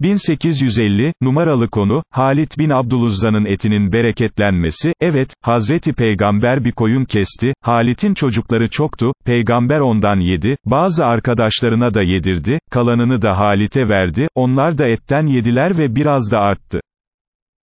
1850, numaralı konu, Halit bin Abdüluzza'nın etinin bereketlenmesi, evet, Hazreti Peygamber bir koyun kesti, Halit'in çocukları çoktu, Peygamber ondan yedi, bazı arkadaşlarına da yedirdi, kalanını da Halit'e verdi, onlar da etten yediler ve biraz da arttı.